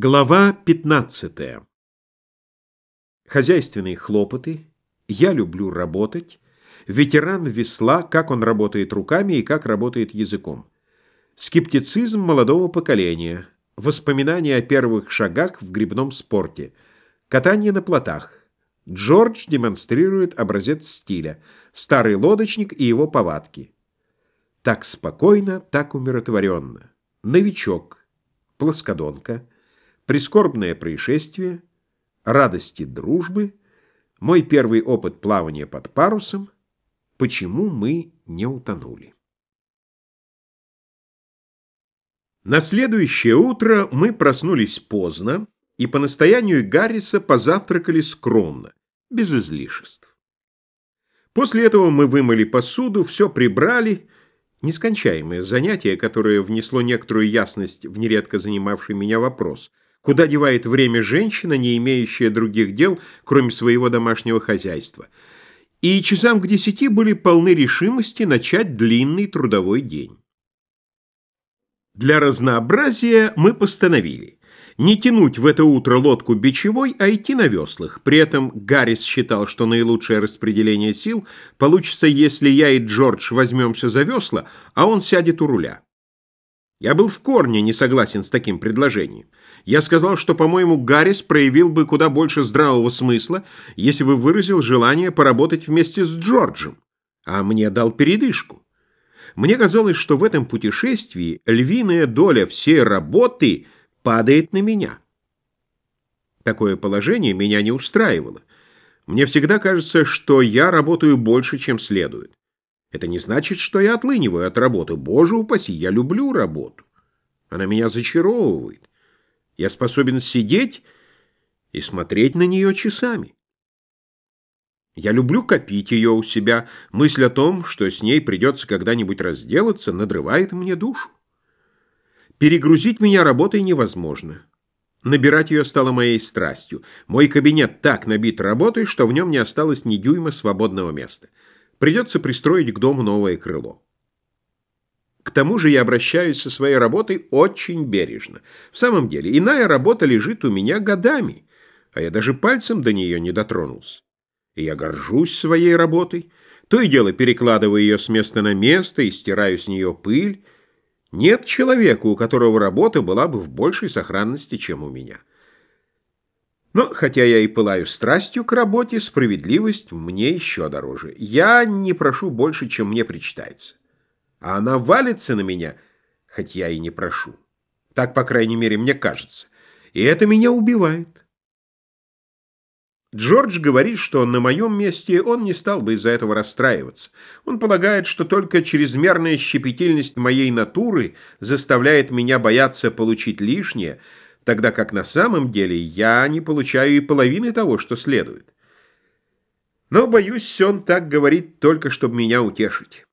Глава 15. Хозяйственные хлопоты. Я люблю работать. Ветеран весла, как он работает руками и как работает языком. Скептицизм молодого поколения. Воспоминания о первых шагах в грибном спорте. Катание на плотах. Джордж демонстрирует образец стиля. Старый лодочник и его повадки. Так спокойно, так умиротворенно. Новичок. Плоскодонка прискорбное происшествие, радости дружбы, мой первый опыт плавания под парусом, почему мы не утонули. На следующее утро мы проснулись поздно и по настоянию Гарриса позавтракали скромно, без излишеств. После этого мы вымыли посуду, все прибрали, нескончаемое занятие, которое внесло некоторую ясность в нередко занимавший меня вопрос – Куда девает время женщина, не имеющая других дел, кроме своего домашнего хозяйства? И часам к десяти были полны решимости начать длинный трудовой день. Для разнообразия мы постановили не тянуть в это утро лодку бичевой, а идти на веслах. При этом Гаррис считал, что наилучшее распределение сил получится, если я и Джордж возьмемся за весла, а он сядет у руля. Я был в корне не согласен с таким предложением. Я сказал, что, по-моему, Гаррис проявил бы куда больше здравого смысла, если бы выразил желание поработать вместе с Джорджем, а мне дал передышку. Мне казалось, что в этом путешествии львиная доля всей работы падает на меня. Такое положение меня не устраивало. Мне всегда кажется, что я работаю больше, чем следует. Это не значит, что я отлыниваю от работы. Боже упаси, я люблю работу. Она меня зачаровывает. Я способен сидеть и смотреть на нее часами. Я люблю копить ее у себя. Мысль о том, что с ней придется когда-нибудь разделаться, надрывает мне душу. Перегрузить меня работой невозможно. Набирать ее стало моей страстью. Мой кабинет так набит работой, что в нем не осталось ни дюйма свободного места. Придется пристроить к дому новое крыло. К тому же я обращаюсь со своей работой очень бережно. В самом деле, иная работа лежит у меня годами, а я даже пальцем до нее не дотронулся. И я горжусь своей работой, то и дело перекладываю ее с места на место и стираю с нее пыль. Нет человека, у которого работа была бы в большей сохранности, чем у меня. Но, хотя я и пылаю страстью к работе, справедливость мне еще дороже. Я не прошу больше, чем мне причитается. А она валится на меня, хоть я и не прошу. Так, по крайней мере, мне кажется. И это меня убивает. Джордж говорит, что на моем месте он не стал бы из-за этого расстраиваться. Он полагает, что только чрезмерная щепетильность моей натуры заставляет меня бояться получить лишнее – тогда как на самом деле я не получаю и половины того, что следует. Но, боюсь, он так говорит только, чтобы меня утешить.